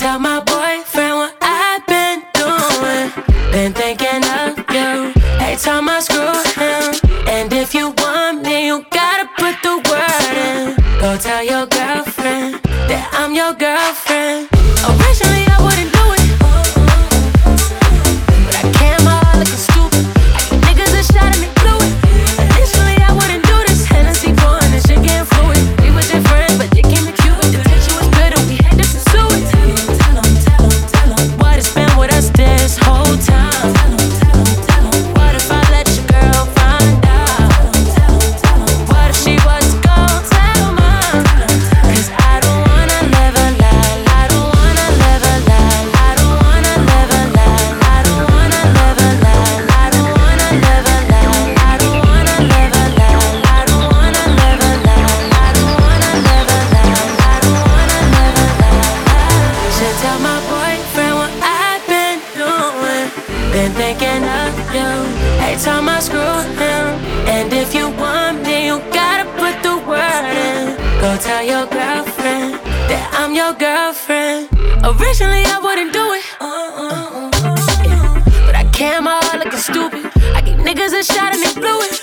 tell my boyfriend what I've been doing. Been thinking of you. Every time I screw him. And if you want me, you gotta put the word in. Go tell your girlfriend that I'm your girlfriend. Originally, I wouldn't do Been thinking of you. Every time I screw him. And if you want me, you gotta put the word in. Go tell your girlfriend that I'm your girlfriend. Originally, I wouldn't do it. Uh, uh, uh, yeah. But I my heart looking stupid. I give niggas a shot and they blew it.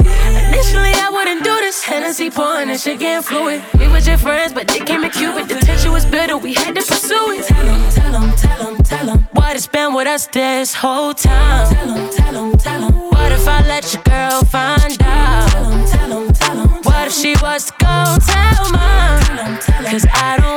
Initially, I wouldn't do this. Hennessy pouring and shit getting fluid. We were just friends, but they came to Cupid. The tension was bitter, we had to pursue it. Tell 'em, tell 'em, tell 'em what it's been with us this whole time. Tell 'em, tell 'em, tell 'em what if I let your girl find out? Tell 'em, tell 'em, tell 'em what if she was to go tell mom? Cause I don't